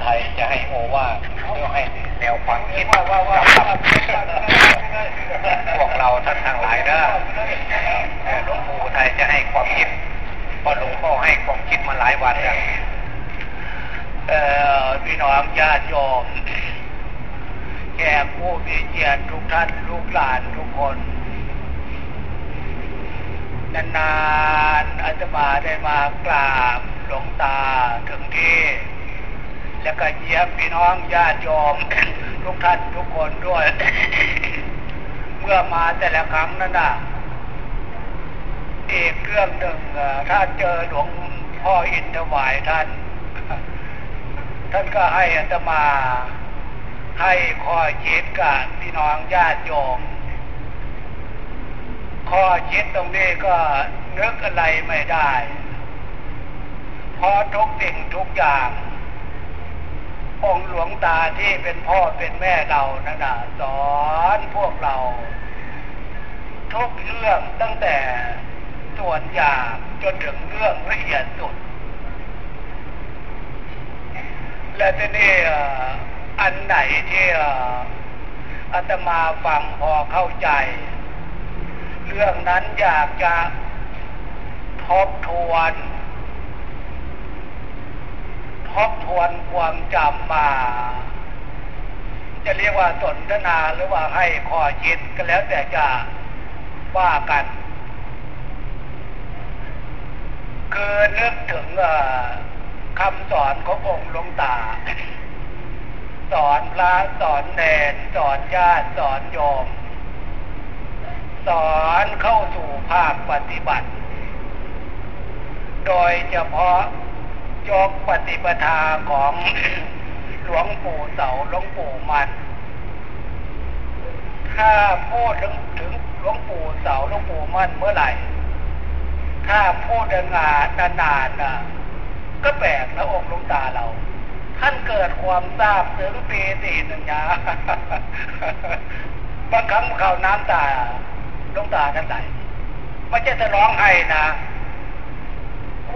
ไทยจะให้โอว่าเพื่อให้แนวความคิดกับพวกเราท่านทั้งหลายนะหลวงปู่ไทยจะให้ความคิดเพราะหลวงพ่อให้ความคิดมาหลายวันแล้วพี่น้องญาติโยมแก่ผู้มีเกียรติทุกท่านลูกหลานทุกคนนานๆอาตมาได้มากราบหลวงตาถึงที่ แล้วก็เยี่ยมพี่น้องญาติโยมทุกท่านทุกคนด้วย เมื่อมาแต่ละครั้งนั้นนะอีกเรื่องหนึ่งถ้าเจอหลวงพ่ออินทวายท่าน ท่านก็ให้อาตมาให้คอคิดกับพี่น้องญาติโยมข้อคิดตรงนี้ก็นึกอะไรไม่ได้ เพราะทุกสิ่งทุกอย่าง องหลวงตาที่เป็นพ่อเป็นแม่เรานั่นนะสอนพวกเรา ทุกเรื่องตั้งแต่ส่วนหยาบจนถึงเรื่องละเอียดสุด และทีนี้อันไหนที่อาตมาฟังพอเข้าใจ เรื่องนั้นอยากจะทบทวน ทบทวนความจำมา จะเรียกว่าสนทนาหรือว่าให้ข้อคิดก็แล้วแต่จะว่ากัน คือนึกถึงคำสอนขององค์หลวงตา สอนพระสอนเนรสอนญาติสอนโยม สอนเข้าสู่ภาคปฏิบัติ โดยเฉพาะ ยกปฏิปทาของหลวงปู่เสาหลวงปู่มัน ถ้าพูดถึงถึงหลวงปู่เสาหลวงปู่มันเมื่อไหร่ ถ้าพูดงานนานๆนะก็แปลกนะองค์หลวงตาเรา ท่านเกิดความทราบถึงปีติหนึ่งยาบางครั้งเขาน้ำตาลงตาท่านไหลไม่ใช่จะร้องไห้นะ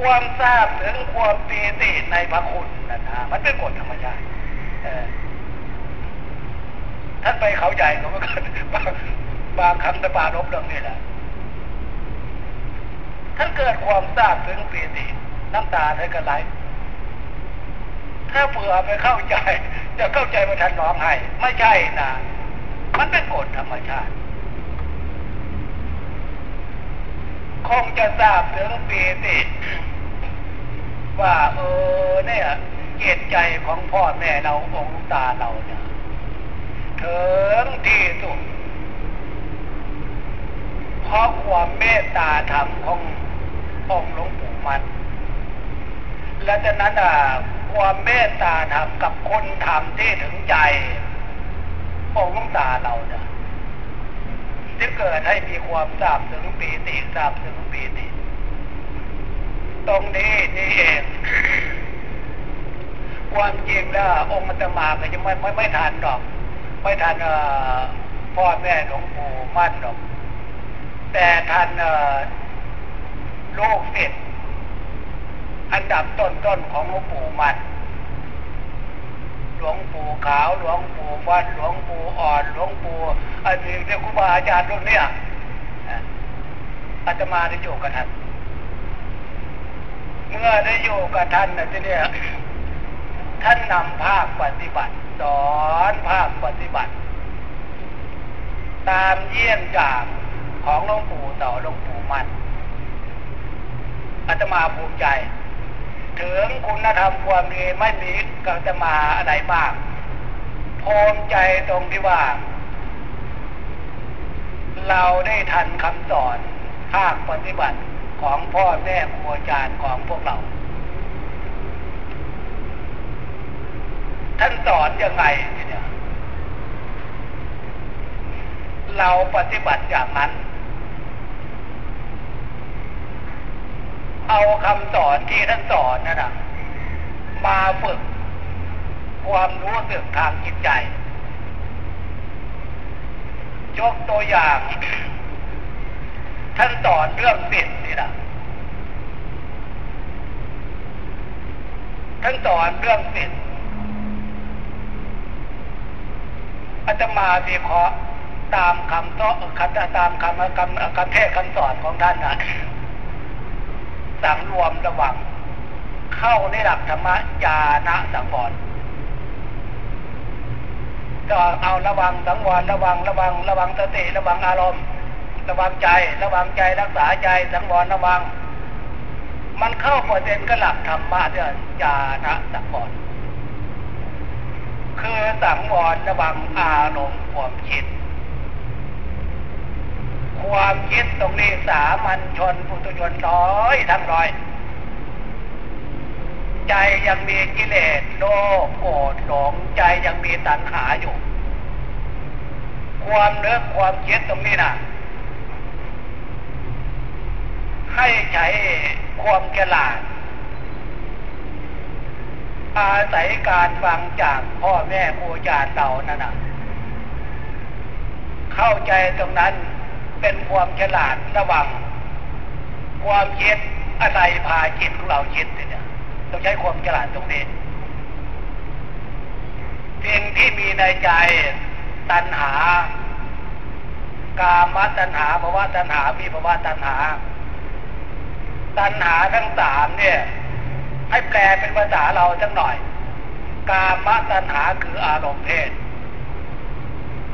ความทราบถึงความปีติในพระคุณนะนะมันเป็นกฎธรรมชาติท่านไปเขาใหญ่ก็เมือนกันบางบางคำตะปาลบเรื่องนี้แหละท่านเกิดความทราบถึงปีติน้ำตาท่านก็ไหลถ้าเผื่อไปเข้าใจ จะเข้าใจว่าท่านร้องไห้ไม่ใช่นะมันเป็นกฎธรรมชาติ คงจะทราบถึงปีติว่าเออเนี่ยเกียรติใจของพ่อแม่เราองค์ตาเราเนี่ยถึงที่สุดเพราะความเมตตาธรรมขององค์หลวงปู่มัน และจากนั้นอะความเมตตาธรรมกับคนธรรมที่ถึงใจองค์หลวงตาเราเนี่ย จะเกิดให้มีความทราบถึงปีติทราบถึงปีติตรงนี้นี่เอง ความจริงแล้วองค์มตมาก็ยังไม่ไม่ไม่ทันหรอก ไม่ทันพ่อแม่หลวงปู่มั่นหรอก แต่ทันโลกศิษย์อันดับต้นๆของหลวงปู่มั่น หลวงปู่ขาวหลวงปู่ฟันหลวงปู่อ่อนหลวงปู่อันนี้เรียกครูบาอาจารย์รุ่นเนี้ยอาตมาได้อยู่กับท่านเมื่อได้อยู่กับท่านนะทีนี้ท่านนำภาคปฏิบัติ สอนภาคปฏิบัติ ตามเยี่ยมจากของหลวงปู่ต่อหลวงปู่มันอาตมาภูมิใจ ถึงคุณธรรมความดีไม่มีก็จะมาอะไรบ้างภูมิใจตรงที่ว่า เราได้ทันคำสอนภาคปฏิบัติของพ่อแม่ครูอาจารย์ของพวกเรา ท่านสอนยังไงเนี่ยเราปฏิบัติอย่างนั้น เอาคำสอนที่ท่านสอนนั่นนะมาฝึกความรู้สึกทางจิตใจ ยกตัวอย่าง ท่านสอนเรื่องศีลนี่นะท่านสอนเรื่องศีลอาตมาวิเคราะห์ตามคำต้อคำตามคำคำคำเทศคำสอนของท่านนะ สังรวมระวัง เข้าในหลักธรรมญาณสังวรก็เอาระวังสังวรระวังระวัง ระวังสติระวังอารมณ์ ระวังใจ ระวังใจรักษาใจสังวรระวัง มันเข้าประเด็นก็หลักธรรมะเนี่ยญาณสังวรคือสังวรระวังอารมณ์ความคิด ความคิดตรงนี้สามัญชนปุถุชนร้อยทั้งร้อย ใจยังมีกิเลสโลภโกรธหลงใจยังมีตัณหาอยู่ ความเนื้อความคิดตรงนี้นะให้ใช้ความฉลาด อาศัยการฟังจากพ่อแม่ครูอาจารย์เรานั่นนะเข้าใจตรงนั้น เป็นความฉลาดระวัง ความคิดอะไรพาจิตของเราคิดเนี่ยต้องใช้ความฉลาดตรงนี้สิ่งที่มีในใจตัณหา กามตัณหาภาวะตัณหามีภาวะตัณหา ตัณหาทั้งสามเนี่ยให้แปลเป็นภาษาเราสักหน่อย กามตัณหาคืออารมณ์เพศ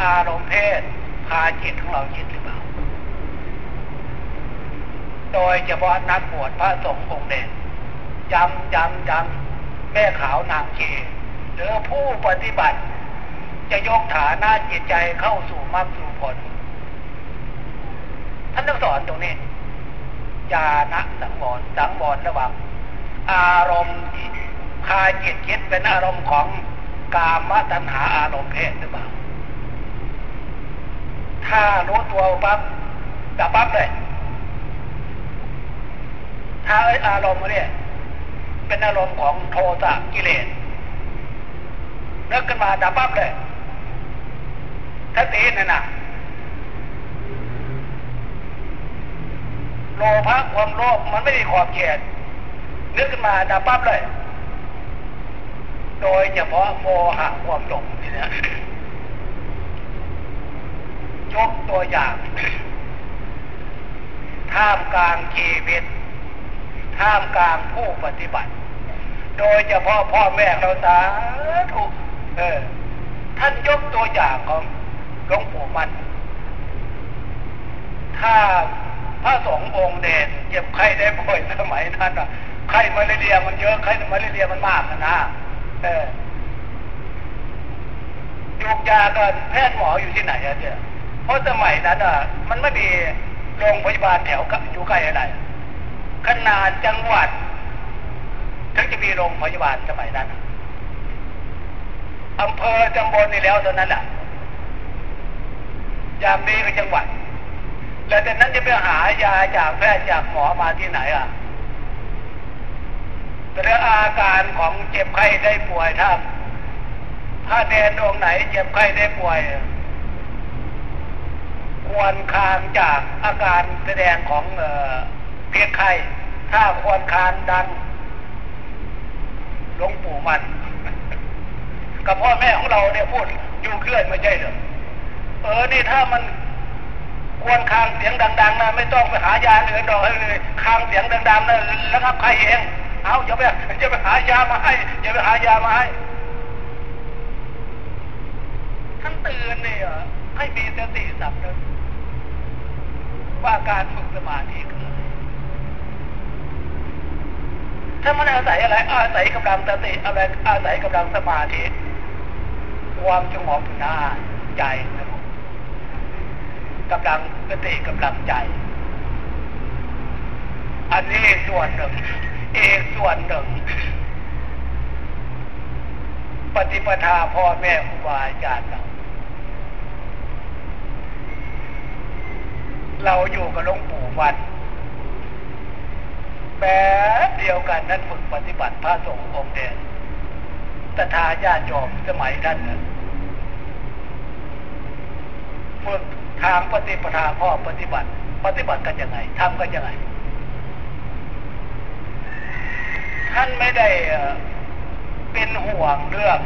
อารมณ์เพศพาจิตของเราคิดหรือเปล่า โดยเฉพาะนักบวชพระสงฆ์องค์เด่นจำจำจำแม่ขาวนางชีหรือผู้ปฏิบัติ จะยกฐานะจิตใจเข้าสู่มรรคสู่ผล ท่านต้องสอนตรงนี้จานะสังวรสังวรระวังอารมณ์พาจิตคิดเป็นอารมณ์ของกามตัณหาอารมณ์เพศหรือเปล่า ถ้ารู้ตัวปั๊บดับปั๊บเลย อารมณ์เนี่ยเป็นอารมณ์ของโทสะกิเลสนึกขึ้นมาดับปั๊บเลยถ้าตีนั่นน่ะโลภะความโลภมันไม่มีขอบเขตนึกขึ้นมาดับปั๊บเลย โดยเฉพาะโมหะความหลงนี่นะยกตัวอย่างท่ามกลางชีวิต ท่ามกลางผู้ปฏิบัติ โดยเฉพาะพ่อแม่เราสาธุเออ ท่านยกตัวอย่างของหลวงปู่มัน ถ้าพระสงฆ์องค์เด่นเจ็บไข้ได้ป่วยสมัยนั้นอะไข้มาเรียมันเยอะไข้มาเรียมันมากนะเออยกยาก็แพทย์หมออยู่ที่ไหนอะเนี่ยเพราะสมัยนั้นอะ มันไม่มีโรงพยาบาลแถวอยู่ใกล้อะไร ขนาดจังหวัดถึงจะมีโรงพยาบาลสมัยนั้นอำเภอจำบลนี่แล้วตอนนั้นแหละยามนี้ก็จังหวัด แล้วแต่นั้นจะไปหายาจากแพทย์จากหมอมาที่ไหนอะแต่อาการของเจ็บไข้ได้ป่วยถ้าถ้าเนนองไหนเจ็บไข้ได้ป่วย ควรคางจากอาการแสดงของเพียงไข้ ถ้าควรคางดังหลวงปู่มัน กับพ่อแม่ของเราเนี่ยพูดอยู่เคลื่อนไม่ใช่เหรอเออนี่ถ้ามันควรคางเสียงดังๆนะไม่ต้องไปหายาอื่นดอกเลยคางเสียงดังๆนะแล้วครับใครเองเอาอย่าไปอย่าไปหายามาให้อย่าไปหายามาให้ท่านเตือนเนี่ยให้มีสติสัมนึกว่าการฝึกสมาธิคืออะไร ถ้ามันอาศัยอะไร อาศัยกำลังสติอะไรอาศัยกำลังสมาธิความสงบหน้าใจกำลังสติกำลังใจ อันนี้ส่วนหนึ่ง เอกส่วนหนึ่ง ปฏิปทาพ่อแม่ครูบาอาจารย์เราเราอยู่กับหลวงปู่วัน แบบเดียวกันนั้นฝึกปฏิบัติพระสงฆ์องค์เดชตถาญาติโยมสมัยท่านฝึกทางปฏิปทาพ่อปฏิบัติ ปฏิบัติกันยังไงทำกันยังไง ท่านไม่ได้เป็นห่วงเรื่อง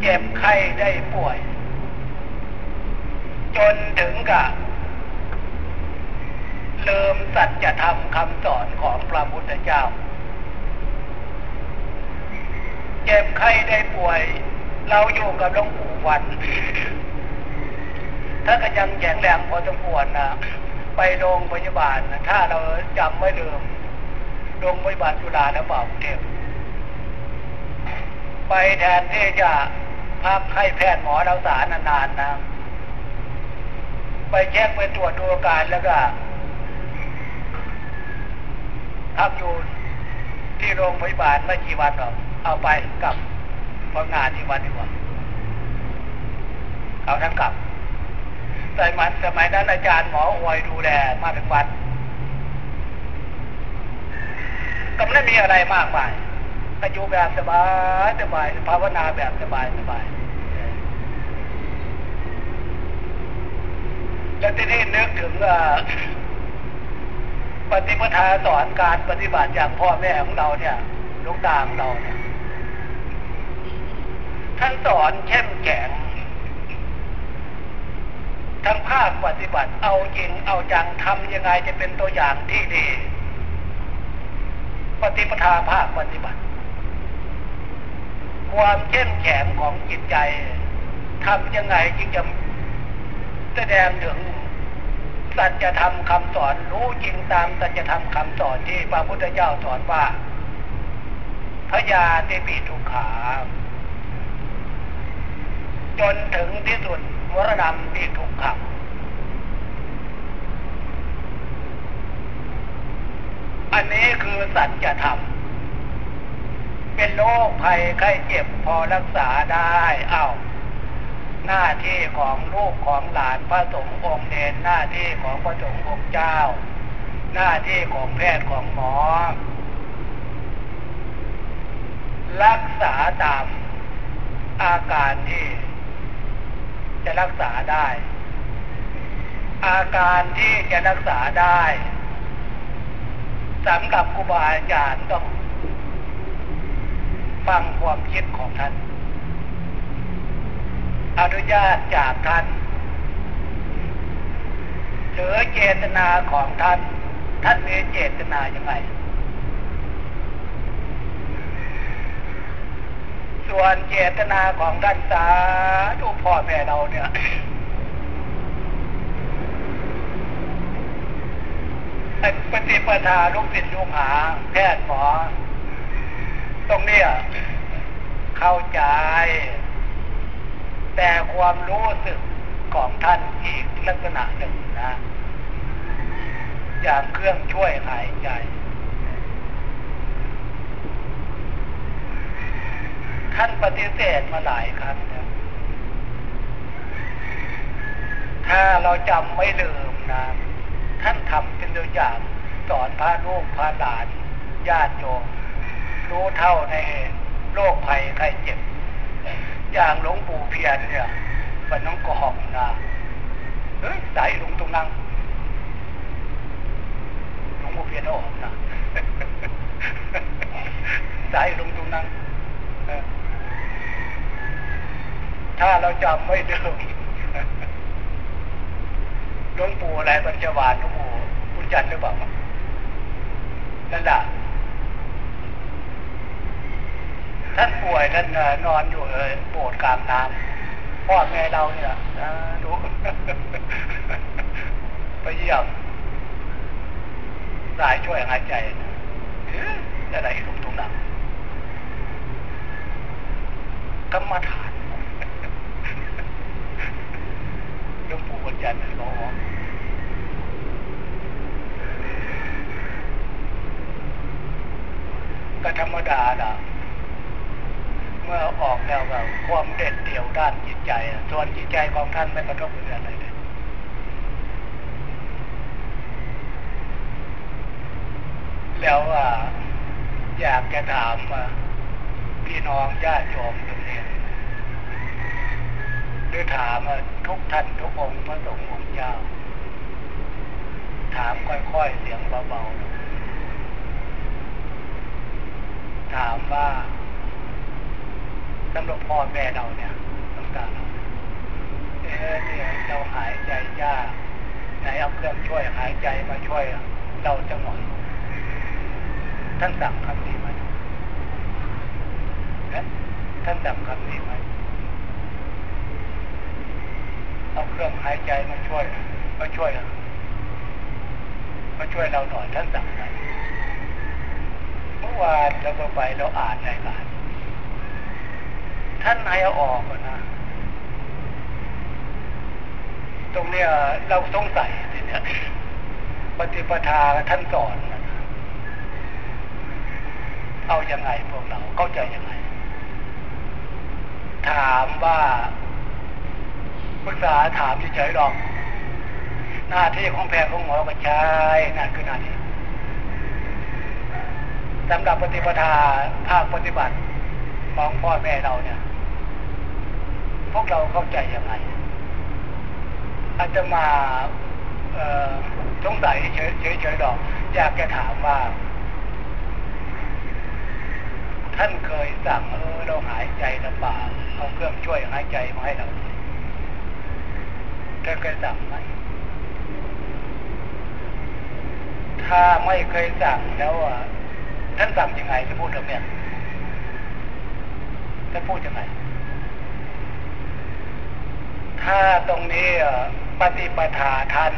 เจ็บไข้ได้ป่วย จนถึงกับ ลืมสัจธรรมคำสอนของพระพุทธเจ้า เจ็บไข้ได้ป่วย เราอยู่กับหลวงปู่วันถ้าก็ยังแข็งแรงพอสมควรนะไปโรงพยาบาลนะถ้าเราจำไม่ลืมโรงพยาบาลจุฬาและเปล่าเทพไปแทนที่จะพักให้แพทย์หมอรักษานานๆนะไปเช็คไปตรวจดูอาการแล้วก็ พักอยู่ที่โรงพยาบาลไม่กี่วันหรอกเอาไปกลับพองานที่วันดีกว่าเอาทั้งกลับแต่มันสมัยนั้นอาจารย์หมออวยดูแลมาถึงวันก็ไม่มีอะไรมากมายอายุแบบสบายสบายภาวนาแบบสบายสบายแล้วที่นี่นึกถึง ปฏิปทาสอนการปฏิบัติอย่างพ่อแม่ของเราเนี่ยลูกตาของเราเนี่ย ท่านสอนเข้มแข็งทั้งภาคปฏิบัติเอาจริงเอาจังทำยังไงจะเป็นตัวอย่างที่ดี ปฏิปทาภาคปฏิบัติ ความเข้มแข็งของจิตใจทำยังไงจึงจะแสดงถึง สัจธรรมคำสอนรู้จริงตามสัจธรรมคำสอนที่พระพุทธเจ้าสอนว่าพยาเตปิทุกขา จนถึงที่สุดวรณำติทุกขังอันนี้คือสัจธรรมเป็นโรคภัยไข้เจ็บพอรักษาได้เอา้า หน้าที่ของลูกของหลานพระสงฆ์องค์เนนหน้าที่ของพระสงฆ์องค์เจ้า หน้าที่ของแพทย์ของหมอ รักษาตามอาการที่ จะรักษาได้ อาการที่จะรักษาได้สำหรับครูบาอาจารย์ต้องฟังความคิดของท่าน อนุญาตจากท่านหรือเจตนาของท่าน ท่านมีเจตนาอย่างไรส่วนเจตนาของท่านสาธุพ่อแม่เราเนี่ยปฏิปทาลูกศิษย์ลูกหา แพทย์หมอ ตรงนี้เข้าใจ แต่ความรู้สึกของท่านอีกลักษณะหนึ่งนะอย่างเครื่องช่วยหายใจ ท่านปฏิเสธมาหลายครั้งแล้วถ้าเราจำไม่ลืมนะ ท่านทำเป็นตัวอย่างสอนพระลูกพระหลานญาติโยมรู้เท่าในโรคภัยไข้เจ็บ อย่างหลวงปู่เพียรเนี่ยมันน้องกอหอกนะเฮ้ยใส่ลงตรงนั้นหลวงปู่เพียรออกนะใส่ลงตรงนั้นถ้าเราจำไม่เดิมหลวงปู่อะไรปัญจวานหลวงปู่พุทธจันทร์หรือเปล่านั่นแหละ ท่านป่วยท่านนอนอยู่เลยปวดกลางน้ำพ่อแม่เราเนี่ยดูไปเยี่ยมสายช่วยหายใจจะได้ลุกตรงนั้นกรรมฐานหลวงปู่วัญญัติบอกก็ธรรมดาล่ะ มื่อออกแล้วแบบความเด็ดเดี่ยวด้านจิตใจ ส่วนจิตใจของท่านไม่กระทบกระเทือนอะไรเลยแล้วว่าอยากจะถามว่าพี่น้องญาติโยมตรงนี้หรือถามทุกท่านทุกองค์พระสงฆ์องค์เจ้า ถามค่อยๆเสียงเบาๆถามว่า สำหรับพ่อแม่เราเนี่ยต่างๆเออเนี่ยเราหายใจยากไหนเอาเครื่องช่วยหายใจมาช่วยเราจะหมดท่านสั่งคำนี้ไหมท่านสั่งคำนี้ไหมเอาเครื่องหายใจมาช่วยมาช่วยมาช่วยเราหน่อยท่านสั่งไหมเมื่อวานเราก็ไปเราอ่านในงาน ท่านให้เอาออกนะ ตรงเนี้ยเราสงสัยทีเนี้ยปฏิปทาท่านสอนนะเอาอยัางไงพวกเราเข้าใจยังไง ถามว่าปรึกษาถามเฉยๆหรอก หน้าที่ของแพทย์ของหมอก็ใช่นั่นคือหน้าที่สำหรับปฏิปทาภาคปฏิบัติของพ่อแม่เราเนี่ย พวกเราเข้าใจยังไงอาจจะมาสงสัยเฉยๆดอก อยากจะถามว่า ท่านเคยสั่งเออเราหายใจลำบากเอาเครื่องช่วยหายใจมาให้เราท่านเคยสั่งไหมถ้าไม่เคยสั่งแล้วท่านสั่งยังไงจะพูดเรื่องเนี้ยท่านพูดยังไง ถ้าตรงนี้ปฏิปทาท่าน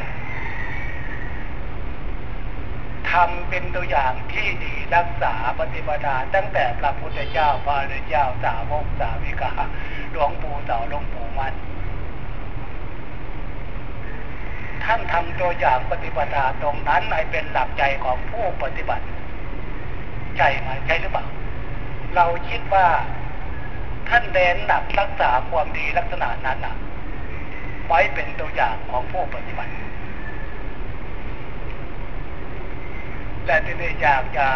ทำเป็นตัวอย่างที่ดีรักษาปฏิปทาตั้งแต่พระพุทธเจ้าพระรเจ้าสาวกสาวิกาหลวงปู่เต่าหลวงปู่มัน ท่านทำตัวอย่างปฏิปทาตรงนั้นให้เป็นหลักใจของผู้ปฏิบัติใช่ไหมใช่หรือเปล่า เราคิดว่าท่านเน้นหนักรักษาความดีลักษณะนั้นนะ ไว้เป็นตัวอย่างของผู้ปฏิบัติ และที่นี้อยากจะ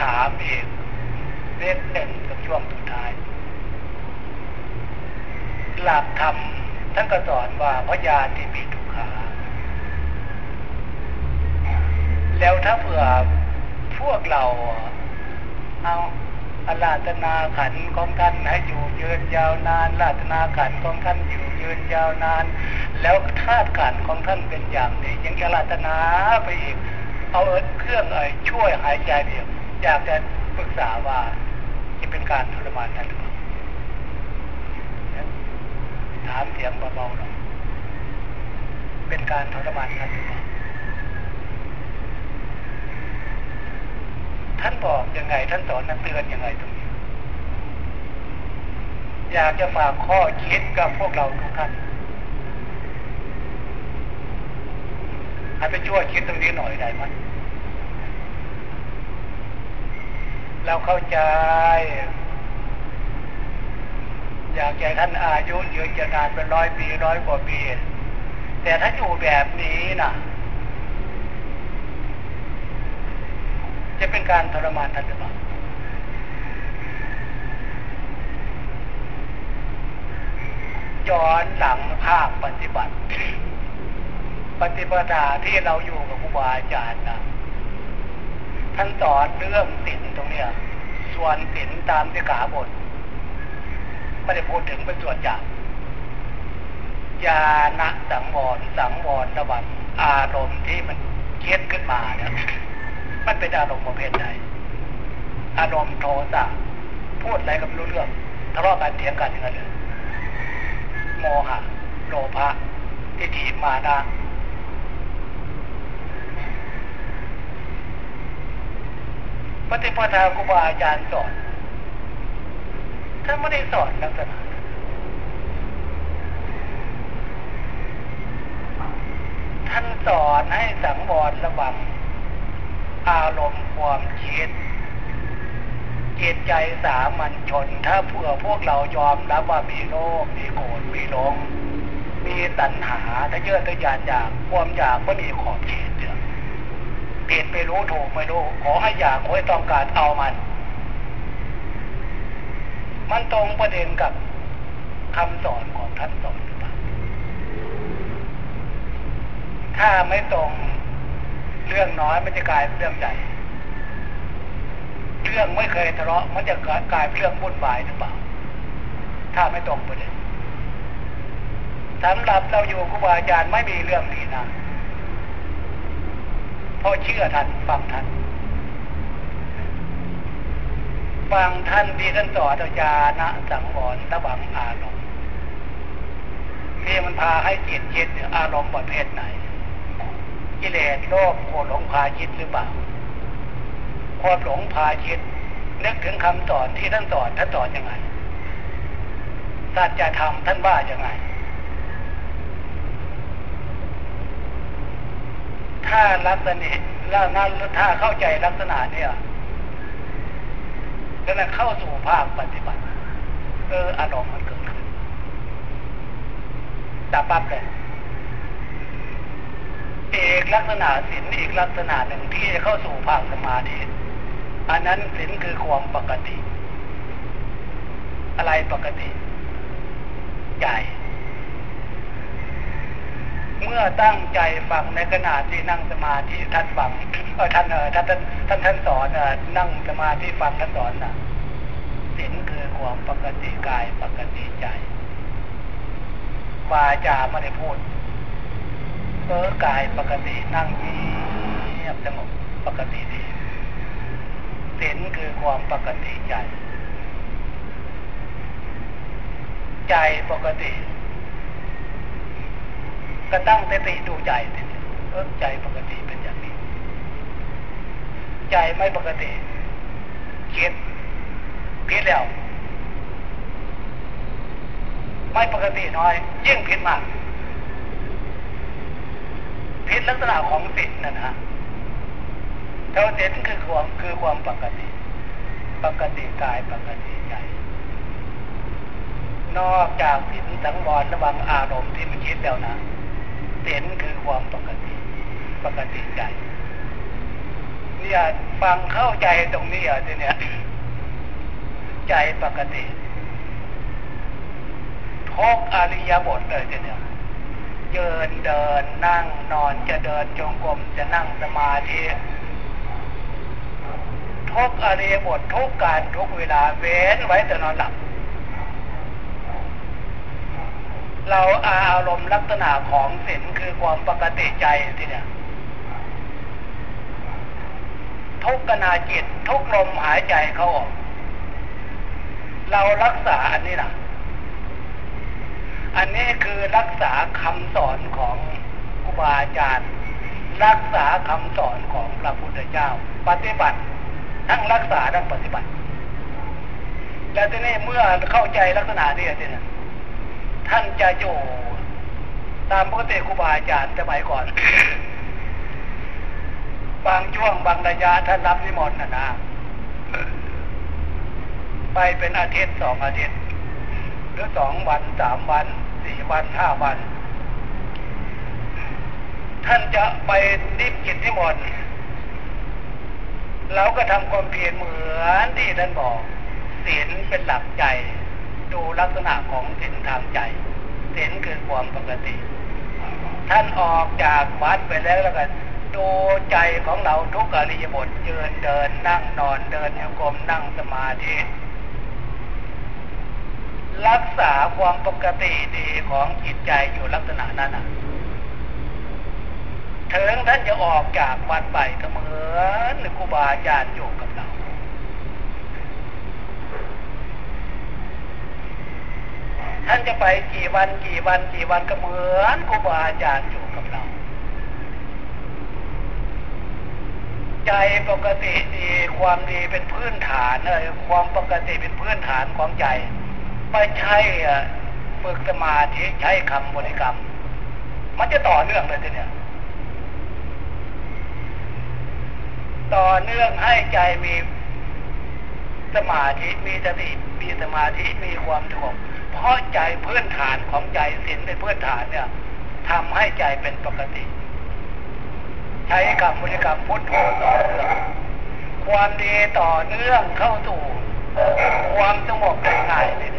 ถามอีกเน้นหนึ่งกับช่วงสุดท้าย หลักธรรมท่านก็สอนว่าพยาที่มีทุกขาแล้วถ้าเผื่อพวกเราเอา อาราธนาขันของท่านให้อยู่ยืนยาวนานราธนาขันของท่านอยู่ยืนยาวนาน แล้วธาตุขันของท่านเป็นอย่างนี้ยังจะราธนาไปอีกเอาเอิเครื่องไอ้ช่วยหายใจเดียวอยากจะปรึกษาว่าจะเป็นการทรมานท่านหรือเปล่าถามเสียงเบาๆหน่อยเป็นการทรมานท่านหรือเปล่า ท่านบอกยังไง ท่านสอนนักเตือนยังไงตรงนี้ อยากจะฝากข้อคิดกับพวกเราทุกท่านให้ไปช่วยคิดตรงนี้หน่อยได้ไหมเราเข้าใจ อยากให้ท่านอายุยืนจะนานเป็นร้อยปีร้อยกว่าปี แต่ถ้าอยู่แบบนี้นะ่ะ จะเป็นการทรมานท่านหรือเปล่าย้อนหลังภาคปฏิบัติ ปฏิปทาที่เราอยู่กับครูบาอาจารย์นะท่านสอนเรื่องศีลตรงเนี้ย ส่วนศีลตามที่ขาบทไม่ได้พูดถึงเป็นส่วนใหญ่ยาณสังวรสังวรระวังอารมณ์ที่มันเคียดขึ้นมาเนี่ย มันเป็นอารมณ์ประเภทใดอารมณ์โทสะพูดอะไรก็ไม่รู้เรื่องทะเลาะกันเถียงกันอย่างนั้นเลยโมหะโลภะทิฏฐิมานะปฏิปทาครูบาอาจารย์สอนท่านไม่ได้สอนลักษณะท่านสอนให้สังวรระวัง อารมณ์ความคิดจิตใจสามัญชน ถ้าเพื่อพวกเรายอมรับว่ามีโลภมีโกรธมีหลงมีตัณหาถ้าเยอะทะยานอยากความอยากก็มีขอบเขตเดียวผิดไม่รู้ถูกไม่รู้ ขอให้อยากขอให้ต้องการเอามัน มันตรงประเด็นกับคำสอนของท่านสอนหรือเปล่าถ้าไม่ตรง เรื่องน้อยมันจะกลายเป็นเรื่องใหญ่เรื่องไม่เคยทะเลาะมันจะกลายเป็นเรื่องวุ่นวายหรือเปล่า ถ้าไม่ตรงประเด็นสำหรับเราอยู่ครูบาอาจารย์ไม่มีเรื่องนี้นะเพราะเชื่อท่านฟังท่านฟังท่านที่ท่านสอนอาจารย์นะสังวรระวังอารมณ์ที่มันพาให้จิตคิดอารมณ์ประเภทไหน กิเลสโลภโกรธหลงพาคิดหรือเปล่าความหลงพาคิดนึกถึงคำสอนที่ท่านสอนท่านสอนยังไงสัจธรรมท่านว่ายังไง ถ้าลักษณะแล้วนั้นถ้าเข้าใจลักษณะเนี่ยก็นั้นเข้าสู่ภาคปฏิบัติ เอออารมณ์มันเกิดขึ้นดับปั๊บเลย อีกลักษณะสินอีกลักษณะหนึ่งที่จะเข้าสู่ภาคสมาธิอันนั้นสินคือความปกติ อะไรปกติใจเมื่อตั้งใจฟังในขณะที่นั่งสมาธิท่านฟังเออท่านเออท่านท่านท่านท่านสอนเออนั่งสมาธิฟังท่านสอนน่ะสินคือความปกติกายปกติใจวาจาไม่ได้พูด เออกายปกตินั่งเงียบสงบปกติดีสินคือความปกติใจ ใจปกติ ก็ตั้งสติดูใจเออใจปกติเป็นอย่างนี้ ใจไม่ปกติคิดผิดแล้ว ไม่ปกติน้อย ยิ่งผิดมาก ผิดลักษณะของสินนั่นฮะเท่าเด่นคือความคือความปกติ ปกติกายปกติใจ นอกจากสินสังวรระวังอารมณ์ที่มันคิดแล้วนะเด่นคือความปกติ ปกติใจเนี่ยฟังเข้าใจตรงนี้อะทีเนี้ยใจปกติทุกอริยบทเลยทีเนี้ย เดินเดินนั่งนอนจะเดินจงกรมจะนั่งสมาธิทุกอริยบททุกการทุกเวลาเว้นไว้แต่นอนหลับ เราอารมณ์ลักษณะของศีลคือความปกติใจที่เนี่ยทุกขณะจิตทุกลมหายใจเขาออก เรารักษาอันนี้นะ อันนี้คือรักษาคำสอนของครูบาอาจารย์ รักษาคำสอนของพระพุทธเจ้า ปฏิบัติ ทั้งรักษาทั้งปฏิบัติ แล้วทีนี้เมื่อเข้าใจลักษณะนี้เนี่ยท่านจะอยู่ตามปกติครูบาอาจารย์สมัยก่อน บางช่วงบางระยะท่านรับนิมนต์นะนะไปเป็นอาทิตย์สองอาทิตย์ รือสองวันสามวันสี่วันห้าวัน ท่านจะไปนิพกิจนิมนต์เราก็ทำความเพียรเหมือนที่ท่านบอกศีลเป็นหลักใจ ดูลักษณะของศีลทางใจศีลคือความปกติ ท่านออกจากวัดไปแล้วแล้วกันดูใจของเราทุกอริยบทยืนเดินนั่งนอนเดินโยกมนั่งสมาธิ รักษาความปกติดีของจิตใจอยู่ลักษณะนั้นนะถึงท่านจะออกจากวัดไปก็เหมือนครูบาอาจารย์อยู่กับเรา ท่านจะไปกี่วันกี่วันกี่วันก็เหมือนครูบาอาจารย์อยู่กับเรา ใจปกติดีความดีเป็นพื้นฐานเลยความปกติเป็นพื้นฐานของใจ ไม่ใช่ฝึกสมาธิใช้คำบริกรรม มันจะต่อเนื่องเลยทีเนี้ยต่อเนื่องให้ใจมีสมาธิมีสติมีสมาธิมีความสงบเพราะใจพื้นฐานของใจศีลเป็นพื้นฐานเนี่ยทำให้ใจเป็นปกติ ใช้คำบริกรรมพุทโธต่อเนื่องความดีต่อเนื่องเข้าสู่ ความสงบง่ายเลย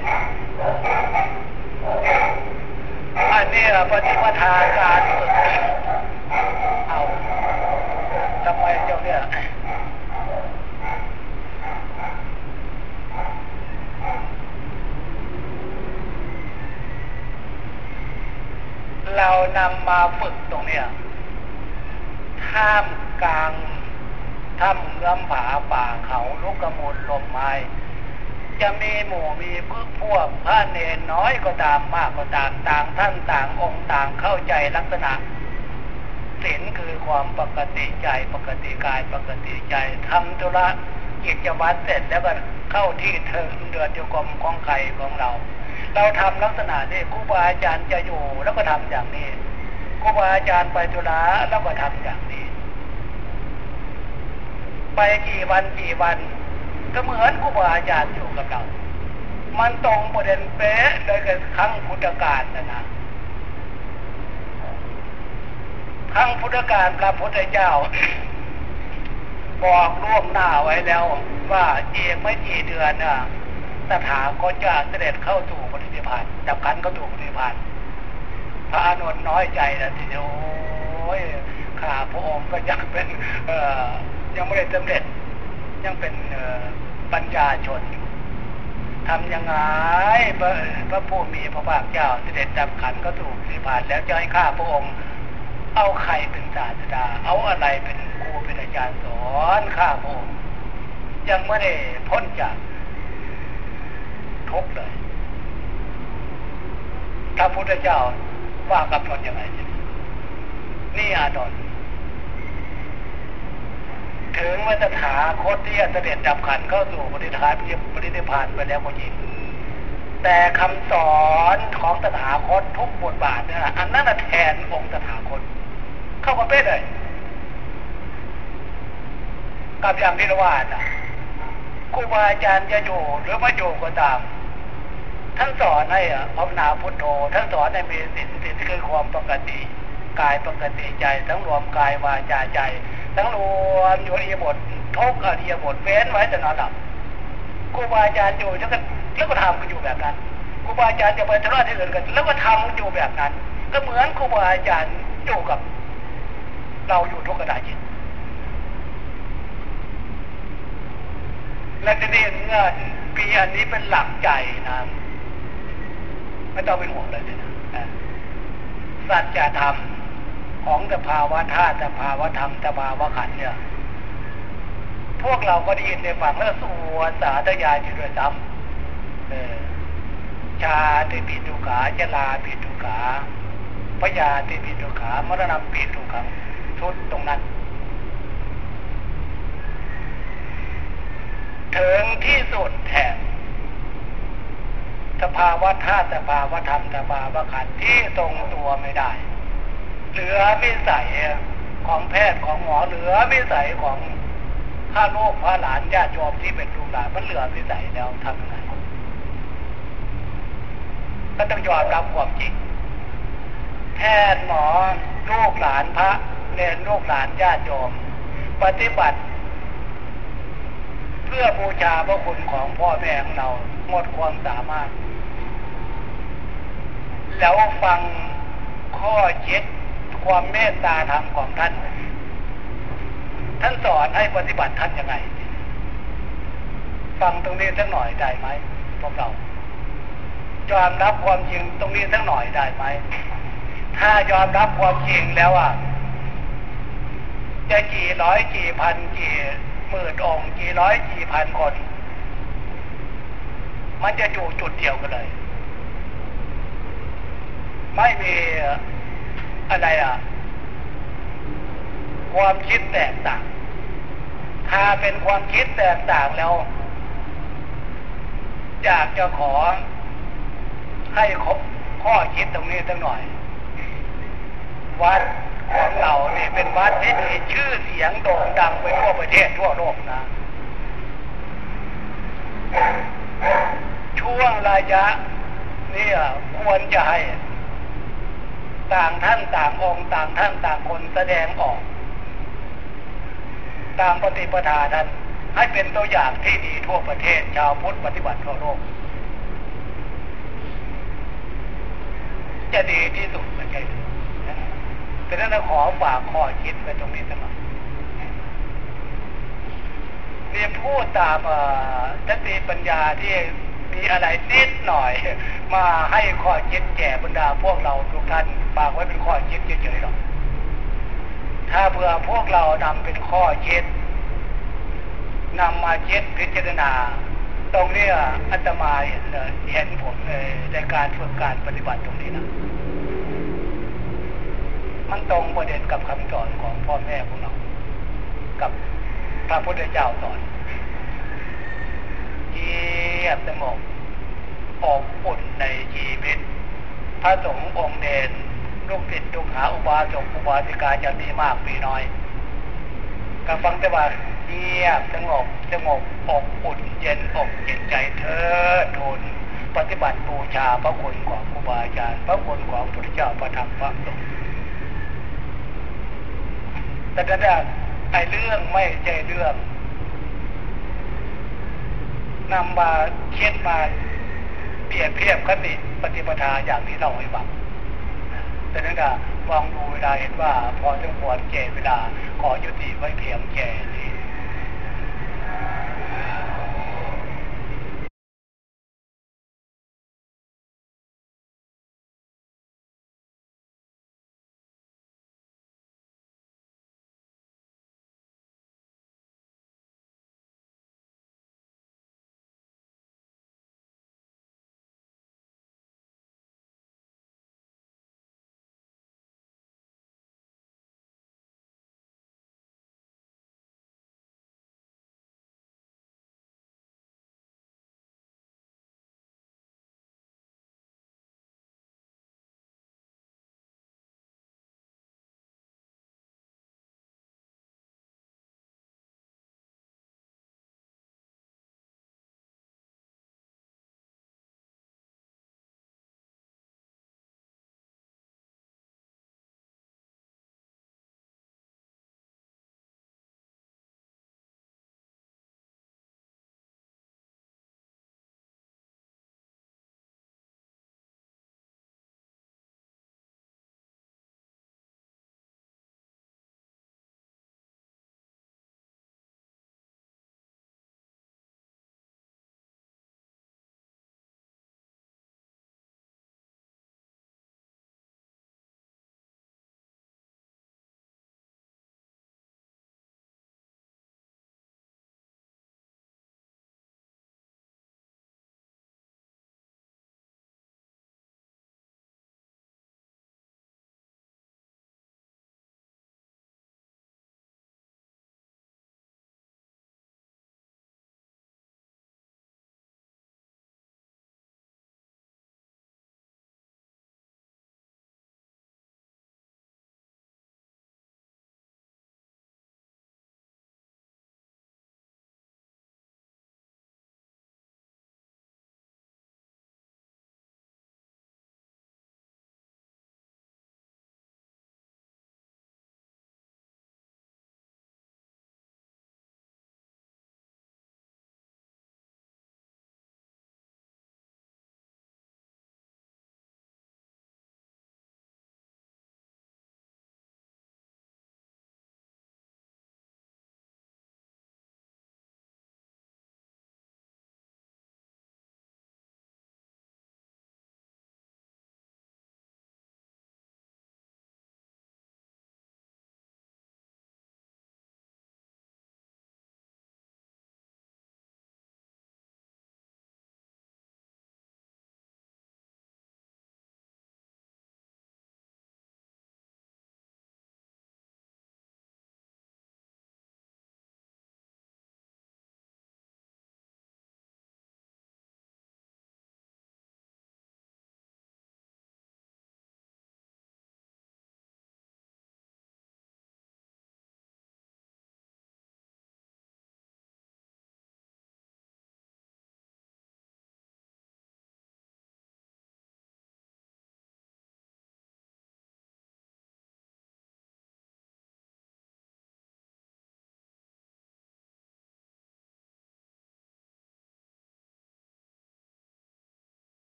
อันนี้ปฏิปทาการฝึกเอาทำไมเจ้าเนี่ยเรานำมาฝึกตรงเนี้ยท่ามกลางถ้ำลำผาป่าเขาลุกกระมูลลมไม้ จะมีหมู่มีพืพวกพระเนนน้อยก็ตามมากก็ตามต่างท่านต่างองค์ต่างเข้าใจลักษณะศีลคือความปกติใจปกติกายปกติใจทำธุระกิจวัตรเสร็จแล้วก็เข้าที่เทิงเดือนจุกรมของใครของเรา เราทำลักษณะนี้ครูบาอาจารย์จะอยู่แล้วก็ทำอย่างนี้ครูบาอาจารย์ไปธุระแล้วก็ทำอย่างนี้ ไปกี่วันกี่วัน ก็เหมือนครูบาอาจารย์อยู่กับเรา มันตรงประเด็นเป๊ะเลยกับครั้งพุทธกาลนะนะครั้งพุทธกาลพระพุทธเจ้า บอกล่วงหน้าไว้แล้ว ว่าเอีกไม่กี่เดือนน่ะตถาคตจะเสด็จเข้าสู่ปฏิพานธ์จับกันเข้าสู่ปฏิพานธ์พระอานนน้อยใจนะทีเดียวโอ้ยข้าพระองค์ก็ยังเป็นเออยังไม่ได้สำเร็จ ยังเป็นปัญญาชนทำยังไงพระพระผู้มีพระภาคเจ้าเสด็จจับขันก็ถูกสิพานแล้วจะให้ข้าพระองค์ เอาใครเป็นศาสดา เอาอะไรเป็นครูเป็นอาจารย์สอนข้าพระองค์ยังไม่ได้พ้นจากทุกเลยพระพุทธเจ้าว่ากับตนยังไงนี่อาดอน ถึงว่าสถานคตที่เสด็จดับขันเข้าสู่ปฏิทานปฏิทิพานไปแล้วก็จริงแต่คำสอนของตถาคตทุกบทบาทเนี่ยอันนั้นแทนองค์ตถาคต เข้ามาเป๊ะเลยกับอย่างที่เราว่านะครูบาอาจารย์จะอยู่หรือไม่อยู่ก็ตาม ท่านสอนให้ภาวนาพุทโธท่านสอนให้มีสินสินคือความปกติกายปกติใจทั้งรวมกายวาจาใจ ทั้งรวมอยู่ในบททุกอริยบทเว้นไว้แต่นอนหลับครูบาอาจารย์อยู่แล้วก็แล้วก็ทำกันอยู่แบบนั้นครูบาอาจารย์จะไปทะเลาะที่อื่นกัน แล้วก็ทำอยู่แบบนั้น ก็เหมือนครูบาอาจารย์อยู่กับ เราอยู่ทุกขณะจิตและจะนี่เงื่อนปีอันนี้เป็นหลักใจนะไม่ต้องเป็นห่วงเลยนะสัจธรรม ของสภาวะธาตุสภาวะธรรมสภาวะขันเนี่ย พวกเราก็ได้ยินในฟังแล้วสวดสาธยายอยู่ด้วยซ้ำชาติปิดุขาจลาปิดุขาพยาติปิดุขามรณะปิดุขังชุดตรงนั้น ถึงที่สุดแทนสภาวะธาตุสภาวะธรรมสภาวะขันที่ทรงตัวไม่ได้ เหลือมิสัยของแพทย์ของหมอเหลือมิสัยของข้าลูกพระหลานญาติโยมที่เป็นลูกหลานมันเหลือมิสัยแล้วทำยังไงก็ต้องยอมรับความจริงแพทย์หมอลูกหลานพระเนรลูกหลานญาติโยม ปฏิบัติ เพื่อบูชาพระคุณของพ่อแม่ของเราหมดความสามารถ แล้วฟังข้อเช็ด ความเมตตาธรรมของท่าน ท่านสอนให้ปฏิบัติท่านยังไง ฟังตรงนี้สักหน่อยได้ไหมพวกเรายอมรับความจริงตรงนี้สักหน่อยได้ไหม ถ้ายอมรับความจริงแล้วอะจะกี่ร้อยกี่พันกี่หมื่นองค์กี่ร้อยกี่พันคน มันจะอยู่จุดเดียวกันเลย ไม่มี อะไรอะ ความคิดแตกต่าง ถ้าเป็นความคิดแตกต่างแล้วอยากจะขอให้ข้อคิดตรงนี้สักหน่อย วัดของเราเนี่ยเป็นวัดที่มีชื่อเสียงโด่งดังไปทั่วประเทศทั่วโลกนะ ช่วงระยะนี่ควรจะให้ ต่างท่านต่างองค์ต่างท่านต่างคนแสดงออก ตามปฏิปทาท่านให้เป็นตัวอย่างที่ดีทั่วประเทศ ชาวพุทธปฏิบัติทั่วโลก จะดีที่สุดไม่ใช่แต่นั้นเราขอฝากข้อคิดไปตรงนี้สักหน่อยนี่พูดตามสติปัญญาที่ มีอะไรนิดหน่อย มาให้ข้อคิดแก่บรรดาพวกเราทุกท่านฝากไว้เป็นข้อคิดเฉยๆหรอกถ้าเผื่อพวกเรานำเป็นข้อคิดนำมาคิดพิจารณา ตรงนี้อาตมาเห็นเลยเห็นผมเลยในการฝึกการปฏิบัติตรงนี้นะมันตรงประเด็นกับคำสอนของพ่อแม่ของเรา กับพระพุทธเจ้าสอน เยียบสงบอบอุ่นในชีวิต พระสงฆ์องค์เด่นลูกศิษย์ลูกหาอุบาสกอุบาสิกาจะมีมากมีน้อยกับฟังแต่ว่าเงียบสงบสงบอบอุ่นเย็นอกเย็นใจเธอทูลปฏิบัติบูชาพระคุณของครูบาอาจารย์ พระคุณของพระพุทธเจ้าพระธรรมพระสงฆ์แต่ถ้าไอเรื่องไม่ใช่เรื่อง นำมาเช็ดมาเปรียบเทียบคติปฏิปทาอย่างที่เราให้ฟังดังนั้นก็มองดูเวลาเห็นว่า พอจงควรเจเวลาขอยุติไว้เพียงแก่นี้